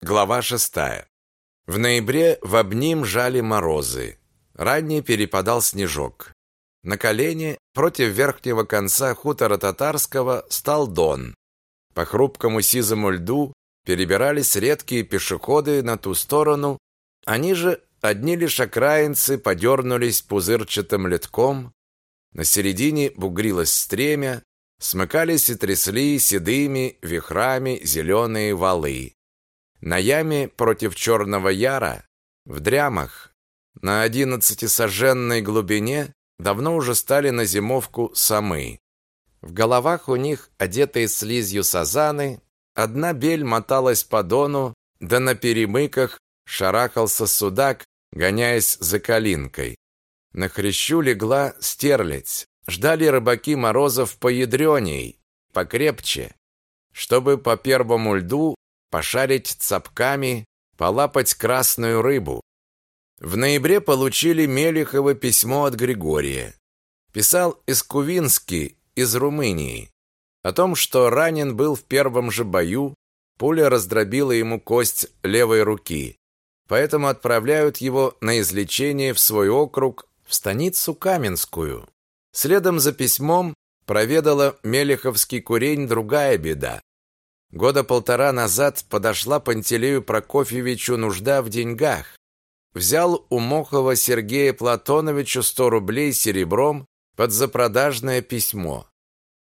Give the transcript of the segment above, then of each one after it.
Глава шестая. В ноябре в обним жали морозы. Ранее перепадал снежок. На колени против верхнего конца хутора татарского стал Дон. По хрупкому сизому льду перебирались редкие пешеходы на ту сторону. Они же, одни лишь окраинцы, подернулись пузырчатым литком. На середине бугрилось стремя, смыкались и трясли седыми вихрами зеленые валы. На яме против Черного Яра, в дрямах, на одиннадцатисоженной глубине давно уже стали на зимовку самы. В головах у них, одетые слизью сазаны, одна бель моталась по дону, да на перемыках шарахался судак, гоняясь за калинкой. На хрящу легла стерлядь. Ждали рыбаки морозов поядреней, покрепче, чтобы по первому льду пошарить цапками, полапать красную рыбу. В ноябре получили Мелихово письмо от Григория. Писал из Кувински, из Румынии, о том, что ранен был в первом же бою, пуля раздробила ему кость левой руки, поэтому отправляют его на излечение в свой округ, в станицу Каменскую. Следом за письмом проведала Мелеховский курень другая беда. Года полтора назад подошла Пантелею Прокофьевичу нужда в деньгах. Взял у Мохова Сергея Платоновича сто рублей серебром под запродажное письмо.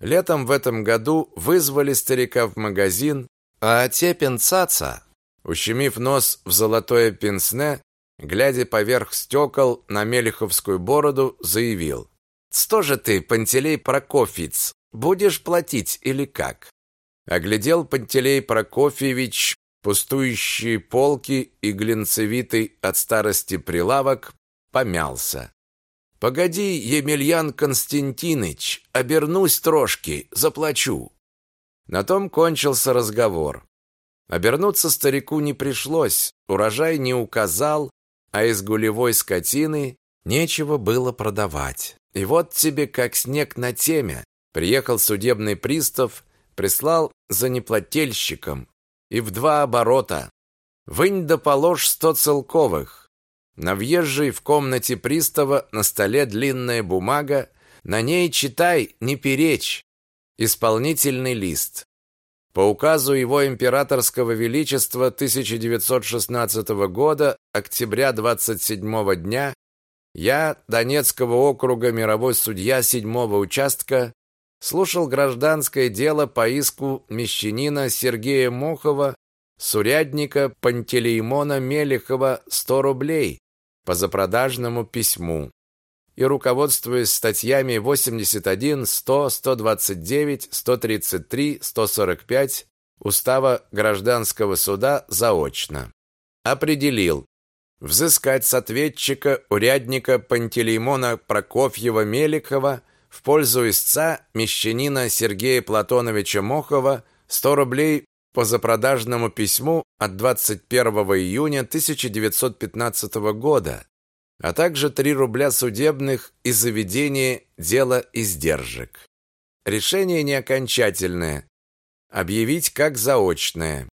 Летом в этом году вызвали старика в магазин, а Отепин Цаца, ущемив нос в золотое пенсне, глядя поверх стекол на Мелеховскую бороду, заявил: что же ты, Пантелей Прокофьевич, будешь платить или как? Оглядел Пантелей Прокофьевич пустующие полки и глинцевитый от старости прилавок, помялся. Погоди, Емельян Константинович, обернусь трошки, заплачу. На том кончился разговор. Обернуться старику не пришлось, урожай не указал, а из гулевой скотины нечего было продавать. И вот тебе как снег на теме. Приехал судебный пристав, прислал за неплательщиком. И в два оборота. Вынь да положь сто целковых. На въезжей в комнате пристава на столе длинная бумага, на ней читай, не перечь. Исполнительный лист. По указу его императорского величества 1916 года, октября 27 дня, я, Донецкого округа мировой судья седьмого участка, слушал гражданское дело по иску мещанина Сергея Мохова, сурядника Пантелеймона Мелехова 100 рублей по запродажному письму и руководствуясь статьями 81, 100, 129, 133, 145 Устава Гражданского суда заочно. Определил, взыскать с ответчика урядника Пантелеймона Прокофьева-Меликова в пользу истца мещанина Сергея Платоновича Мохова 100 рублей по запродажному письму от 21 июня 1915 года, а также 3 рубля судебных и заведение дела издержек. Решение не окончательное. Объявить как заочное.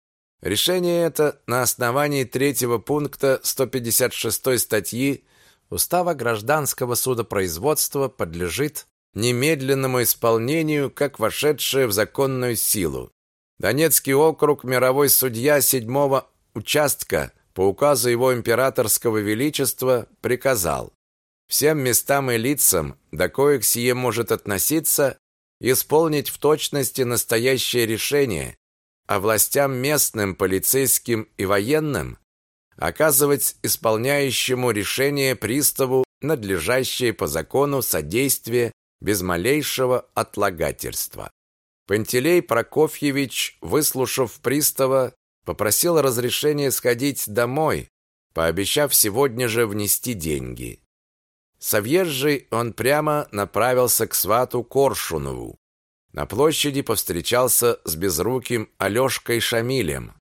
Решение это на основании третьего пункта 156 статьи Устава гражданского судопроизводства подлежит немедленному исполнению как вошедшее в законную силу. Донецкий округ мировой судья седьмого участка по указу его императорского величества приказал всем местам и лицам, до коих сие может относиться, исполнить в точности настоящее решение а властям местным, полицейским и военным оказывать исполняющему решение приставу надлежащее по закону содействие без малейшего отлагательства. Пантелей Прокофьевич, выслушав пристава, попросил разрешения сходить домой, пообещав сегодня же внести деньги. Въезжей он прямо направился к свату Коршунову, на площади повстречался с безруким Алёшкой Шамилем.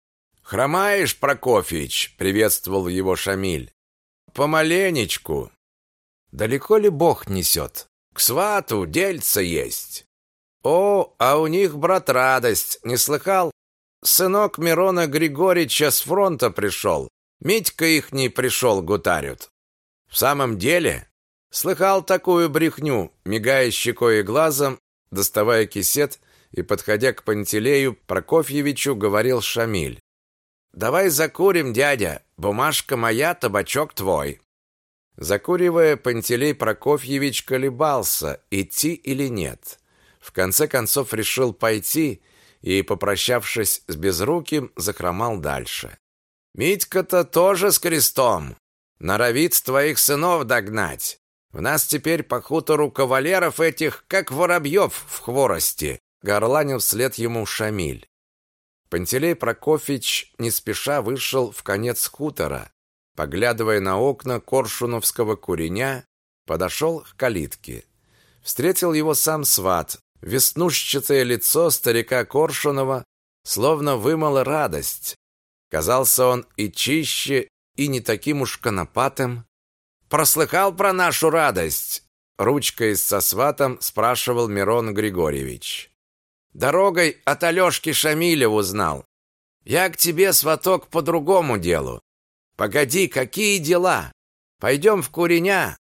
«Хромаешь, Прокофьевич?» — приветствовал его Шамиль. «Помаленечку». «Далеко ли Бог несет?» «К свату дельца есть». «О, а у них, брат, радость, не слыхал? сынок Мирона Григорьевича с фронта пришел. Митька их не пришел, гутарют. В самом деле, слыхал такую брехню, мигая щекой и глазом, доставая кисет и, подходя к Пантелею Прокофьевичу, говорил Шамиль. «Давай закурим, дядя. Бумажка моя, табачок твой». Закуривая, Пантелей Прокофьевич колебался, идти или нет. В конце концов решил пойти и, попрощавшись с Безруким, захромал дальше. «Митька-то тоже с крестом. Норовит твоих сынов догнать. В нас теперь по хутору кавалеров этих, как воробьев в хворости», горланил вслед ему Шамиль. Пантелей Прокофьевич не спеша вышел в конец хутора, поглядывая на окна коршуновского куреня, подошел к калитке. Встретил его сам сват. Веснушчатое лицо старика Коршунова словно вымыло радость. Казался он и чище, и не таким уж конопатым. «Прослыхал про нашу радость?» Ручкой со сватом спрашивал Мирон Григорьевич. «Дорогой от Алешки Шамиля узнал. Я к тебе, сваток, по другому делу. Погоди, какие дела? Пойдем в Куреня.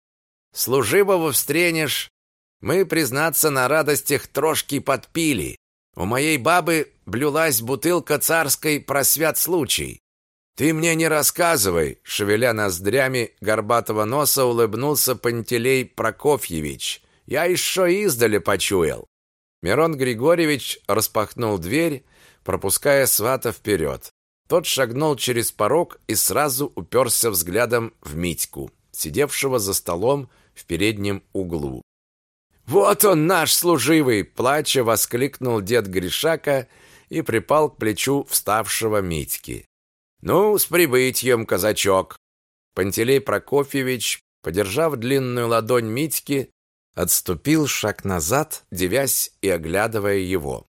Служивого встренешь. Мы, признаться, на радостях трошки подпили. У моей бабы блюлась бутылка царской про свят случай. Ты мне не рассказывай, шевеля ноздрями горбатого носа улыбнулся Пантелей Прокофьевич. Я еще издали почуял. Мирон Григорьевич распахнул дверь, пропуская свата вперед. Тот шагнул через порог и сразу уперся взглядом в Митьку, сидевшего за столом в переднем углу. «Вот он, наш служивый!» – плача воскликнул дед Гришака и припал к плечу вставшего Митьки. «Ну, с прибытием, казачок!» Пантелей Прокофьевич, подержав длинную ладонь Митьки, отступил шаг назад, девясь и оглядывая его.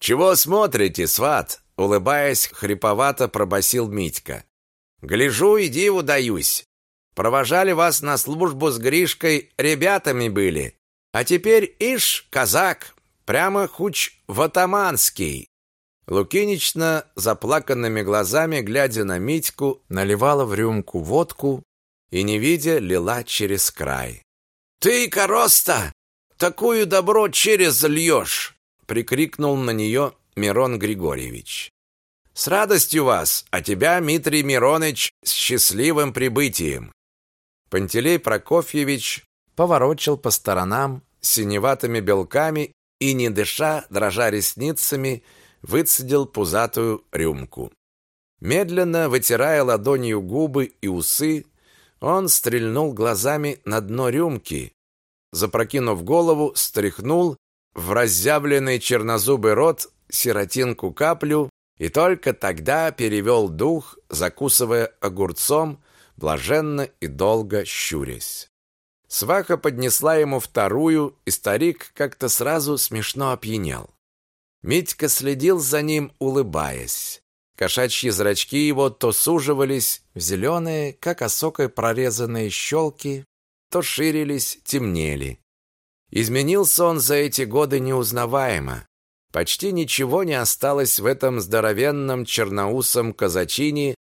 «Чего смотрите, сват?» Улыбаясь, хриповато пробасил Митька. Гляжу и диву даюсь. Провожали вас на службу с Гришкой, ребятами были. А теперь ишь, казак, прямо хуч в атаманский. Лукинична заплаканными глазами, глядя на Митьку, наливала в рюмку водку и, не видя, лила через край. «Ты, короста, такую добро через льешь!» прикрикнул на нее Мирон Григорьевич. С радостью вас, а тебя, Дмитрий Миронович, с счастливым прибытием. Пантелей Прокофьевич поворочил по сторонам синеватыми белками и, не дыша, дрожа ресницами, выцедил пузатую рюмку. Медленно вытирая ладонью губы и усы, он стрельнул глазами на дно рюмки, запрокинув голову, стряхнул в разъявленный чернозубый рот сиротинку каплю и только тогда перевел дух, закусывая огурцом, блаженно и долго щурясь. Сваха поднесла ему вторую, и старик как-то сразу смешно опьянел. Митька следил за ним, улыбаясь. Кошачьи зрачки его то суживались в зеленые, как осокой прорезанные щелки, то ширились, темнели. Изменился он за эти годы неузнаваемо. Почти ничего не осталось в этом здоровенном черноусом казачине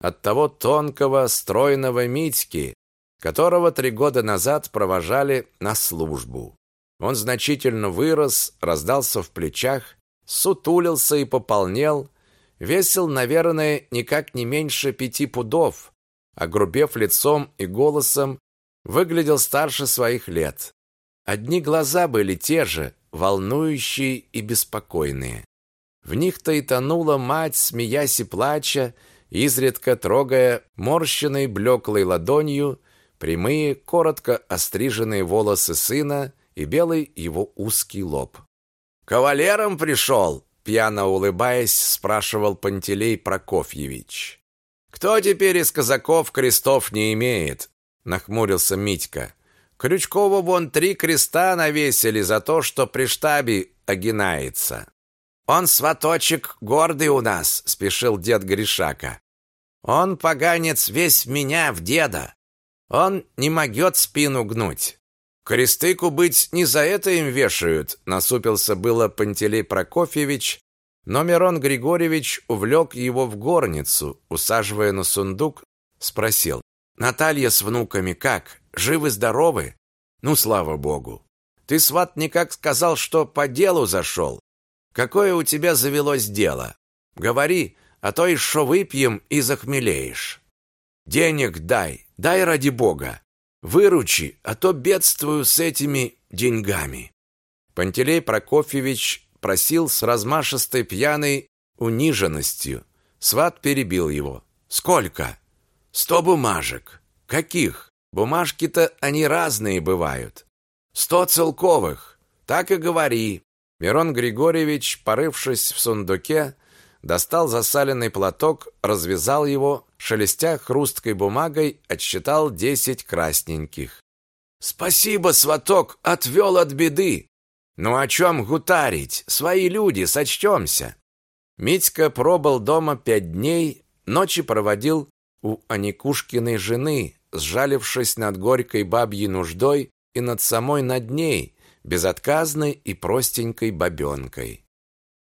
от того тонкого, стройного Митьки, которого три года назад провожали на службу. Он значительно вырос, раздался в плечах, сутулился и пополнел, весил, наверное, никак не меньше пяти пудов, огрубев лицом и голосом, выглядел старше своих лет. Одни глаза были те же, волнующие и беспокойные. В них-то и тонула мать, смеясь и плача, изредка трогая морщенной блеклой ладонью прямые, коротко остриженные волосы сына и белый его узкий лоб. «Кавалером пришел?» пьяно улыбаясь, спрашивал Пантелей Прокофьевич. «Кто теперь из казаков крестов не имеет?» нахмурился Митька. Крючкову вон три креста навесили за то, что при штабе огинается. Он сваточек гордый у нас, спешил дед Гришака. Он поганец весь меня в деда. Он не могет спину гнуть. Кресты быть не за это им вешают, насупился было Пантелей Прокофьевич, Но Мирон Григорьевич увлек его в горницу, усаживая на сундук, спросил: "Наталья с внуками как? Живы-здоровы?" "Ну, слава богу. Ты сват никак сказал, что по делу зашел. Какое у тебя завелось дело? Говори, а то шо выпьем и захмелеешь. Денег дай, дай ради бога. Выручи, а то бедствую с этими деньгами. Пантелей Прокофьевич просил с размашистой пьяной униженностью. Сват перебил его. Сколько? Сто бумажек. Каких? Бумажки-то они разные бывают. Сто целковых. Так и говори. Мирон Григорьевич, порывшись в сундуке, достал засаленный платок, развязал его, шелестя хрусткой бумагой, отсчитал десять красненьких. «Спасибо, сваток, отвел от беды!» «Ну о чем гутарить? Свои люди, сочтемся!» Митька пробыл дома пять дней, ночи проводил у Аникушкиной жены, сжалившись над горькой бабьей нуждой и над самой над ней, безотказной и простенькой бабенкой.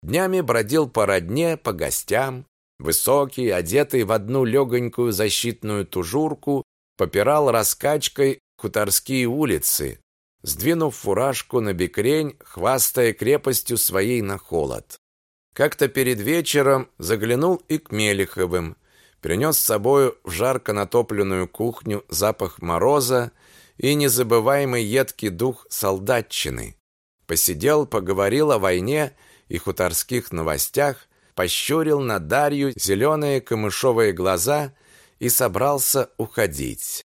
Днями бродил по родне, по гостям, высокий, одетый в одну легонькую защитную тужурку, попирал раскачкой хуторские улицы, сдвинув фуражку на бекрень, хвастая крепостью своей на холод. Как-то перед вечером заглянул и к Мелиховым, принес с собою в жарко натопленную кухню запах мороза и незабываемый едкий дух солдатчины. Посидел, поговорил о войне и хуторских новостях, пощурил на Дарью зеленые камышовые глаза и собрался уходить.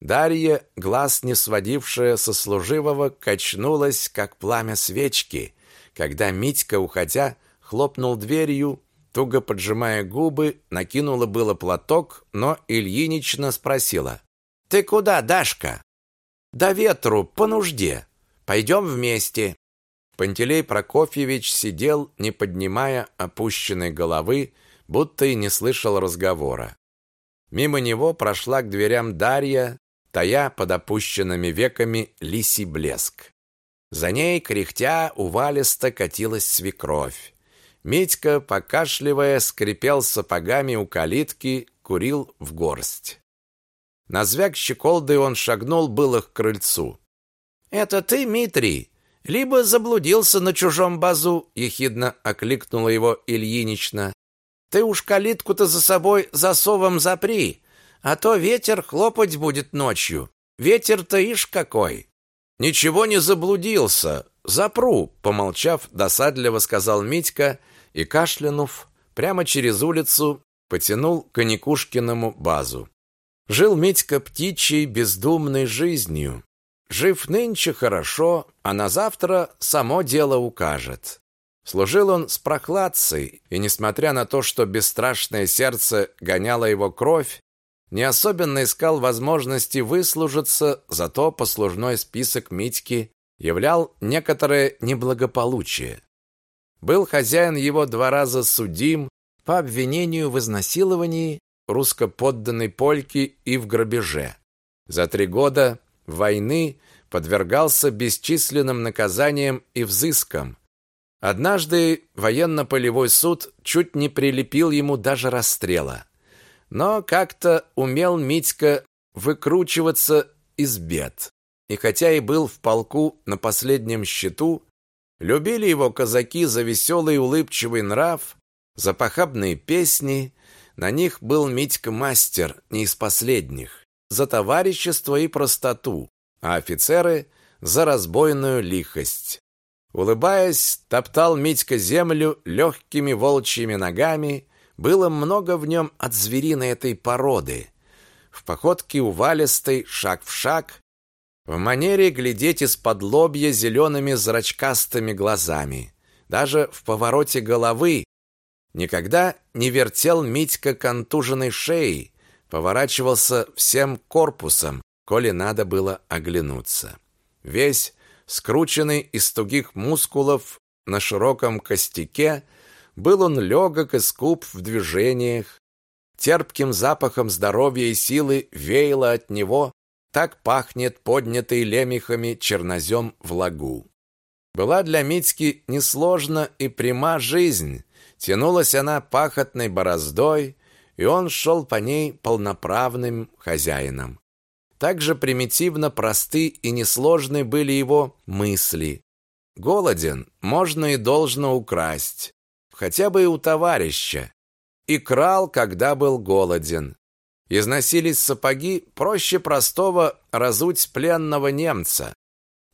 Дарья, глаз не сводившая со служивого, качнулась, как пламя свечки, когда Митька, уходя, хлопнул дверью, туго поджимая губы, накинула было платок, но Ильинична спросила. «Ты куда, Дашка?» «Да ветру, по нужде. Пойдем вместе». Пантелей Прокофьевич сидел, не поднимая опущенной головы, будто и не слышал разговора. Мимо него прошла к дверям Дарья, тая под опущенными веками лисий блеск. За ней, кряхтя, увалисто катилась свекровь. Митька, покашливая, скрипел сапогами у калитки, курил в горсть. На звяк щеколды он шагнул было к крыльцу. «Это ты, Митрий? Либо заблудился на чужом базу?» ехидно окликнула его Ильинична. «Ты уж калитку-то за собой засовом запри, а то ветер хлопать будет ночью. Ветер-то ишь какой!» «Ничего не заблудился, запру», помолчав, досадливо сказал Митька и, кашлянув, прямо через улицу потянул к Никушкиному базу. Жил Митька птичьей бездумной жизнью. Жив нынче хорошо, а на завтра само дело укажет. Служил он с прохладцей, и несмотря на то, что бесстрашное сердце гоняло его кровь, не особенно искал возможности выслужиться, зато послужной список Митьки являл некоторое неблагополучие. Был хозяин его два раза судим по обвинению в изнасиловании русско-подданной польки и в грабеже. За три года войны подвергался бесчисленным наказаниям и взыскам. Однажды военно-полевой суд чуть не прилепил ему даже расстрела. Но как-то умел Митька выкручиваться из бед. И хотя и был в полку на последнем счету, любили его казаки за веселый улыбчивый нрав, за похабные песни, на них был Митька мастер, не из последних, за товарищество и простоту, а офицеры за разбойную лихость. Улыбаясь, топтал Митька землю легкими волчьими ногами, было много в нем от звериной этой породы. В походке увалистой, шаг в шаг, в манере глядеть из-под лобья зелеными зрачкастыми глазами. Даже в повороте головы Никогда не вертел Митька контуженной шеей, поворачивался всем корпусом, коли надо было оглянуться. Весь скрученный из тугих мускулов на широком костяке, был он легок и скуп в движениях, терпким запахом здоровья и силы веяло от него, так пахнет поднятый лемехами чернозем в лагу. Была для Митьки несложна и пряма жизнь, Тянулась она пахотной бороздой, и он шел по ней полноправным хозяином. Так же примитивно просты и несложны были его мысли. Голоден, можно и должно украсть, хотя бы и у товарища. И крал, когда был голоден. Износились сапоги, проще простого разуть пленного немца.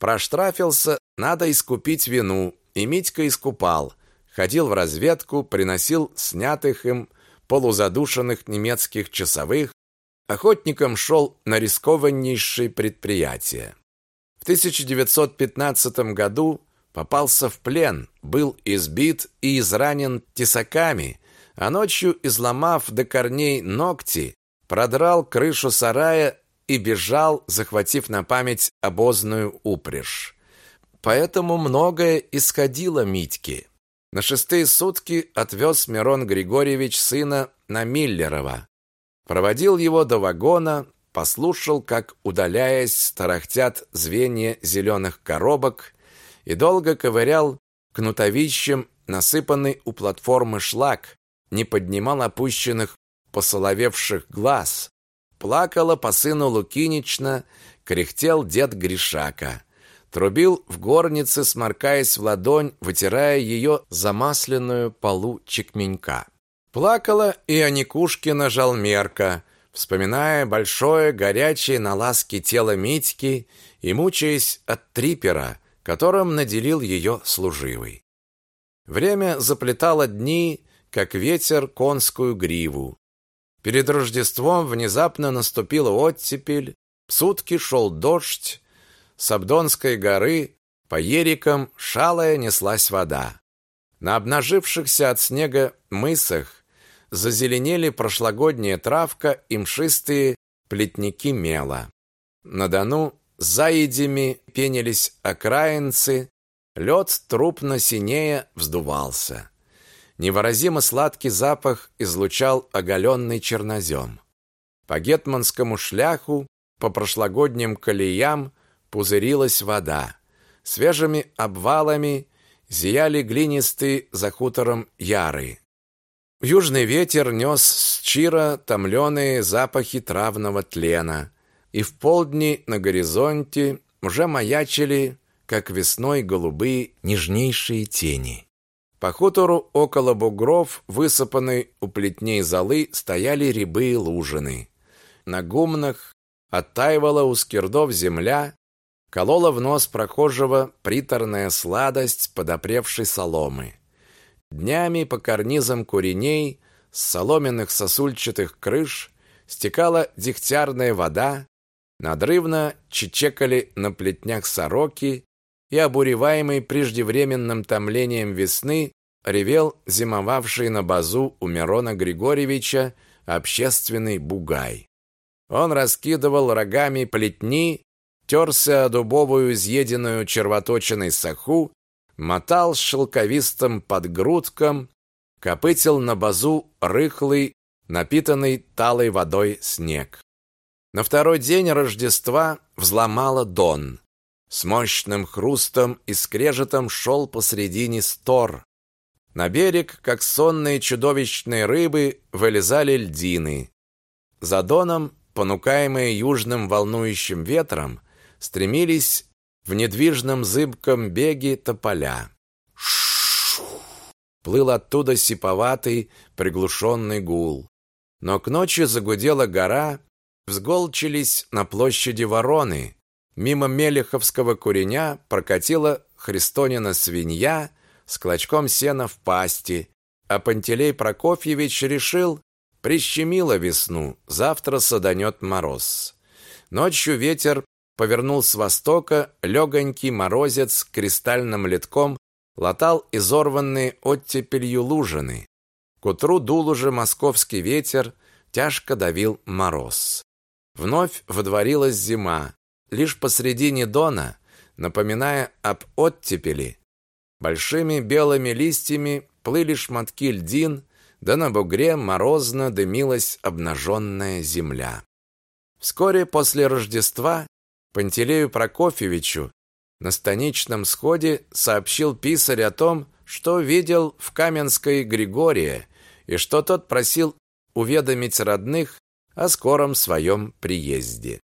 Проштрафился, надо искупить вину, и Митька искупал. Ходил в разведку, приносил снятых им полузадушенных немецких часовых, охотником шел на рискованнейшие предприятия. В 1915 году попался в плен, был избит и изранен тесаками, а ночью, изломав до корней ногти, продрал крышу сарая и бежал, захватив на память обозную упряжь. Поэтому многое исходило Митьке. На шестые сутки отвез Мирон Григорьевич сына на Миллерова. Проводил его до вагона, послушал, как, удаляясь, тарахтят звенья зеленых коробок и долго ковырял кнутовищем насыпанный у платформы шлак, не поднимал опущенных посоловевших глаз. Плакала по сыну Лукинична, кряхтел дед Гришака. Трубил в горнице, сморкаясь в ладонь, вытирая ее замасленную полу чекменька. Плакала и Аникушкина жалмерка, вспоминая большое горячее на ласке тело Митьки и мучаясь от трипера, которым наделил ее служивый. Время заплетало дни, как ветер конскую гриву. Перед Рождеством внезапно наступила оттепель, сутки шел дождь, с Абдонской горы по ерикам шалая неслась вода. На обнажившихся от снега мысах зазеленели прошлогодняя травка и мшистые плетники мела. На Дону заедями пенились окраинцы, лед трупно синее вздувался. Невыразимо сладкий запах излучал оголенный чернозем. По гетманскому шляху, по прошлогодним колеям пузырилась вода. Свежими обвалами зияли глинистые за хутором яры. Южный ветер нес с чира томленые запахи травного тлена, и в полдни на горизонте уже маячили, как весной голубые нежнейшие тени. По хутору около бугров, высыпанной у плетней золы, стояли рябы и лужины. На гумнах оттаивала у скирдов земля, Колола в нос прохожего приторная сладость подопревшей соломы. Днями по карнизам куреней с соломенных сосульчатых крыш стекала дегтярная вода, надрывно чечекали на плетнях сороки, и обуреваемый преждевременным томлением весны ревел зимовавший на базу у Мирона Григорьевича общественный бугай. Он раскидывал рогами плетни терся о дубовую изъеденную червоточиной саху, мотал шелковистым подгрудком, копытил на базу рыхлый, напитанный талой водой снег. На второй день Рождества взломала Дон. С мощным хрустом и скрежетом шел посредине стор. На берег, как сонные чудовищные рыбы, вылезали льдины. За Доном, понукаемые южным волнующим ветром, стремились в недвижном зыбком беге тополя. Плыл оттуда сиповатый, приглушенный гул. Но к ночи загудела гора, взголчились на площади вороны. Мимо Мелеховского куреня прокатила Христонина свинья с клочком сена в пасти, а Пантелей Прокофьевич решил, прищемило весну, завтра саданет мороз. Ночью ветер повернул с востока, легонький морозец кристальным литком латал изорванные оттепелью лужины. К утру дул уже московский ветер, тяжко давил мороз. Вновь водворилась зима, лишь посредине дона, напоминая об оттепели. Большими белыми листьями плыли шматки льдин, да на бугре морозно дымилась обнаженная земля. Вскоре после Рождества Пантелею Прокофьевичу на станичном сходе сообщил писарь о том, что видел в Каменской Григория и что тот просил уведомить родных о скором своем приезде.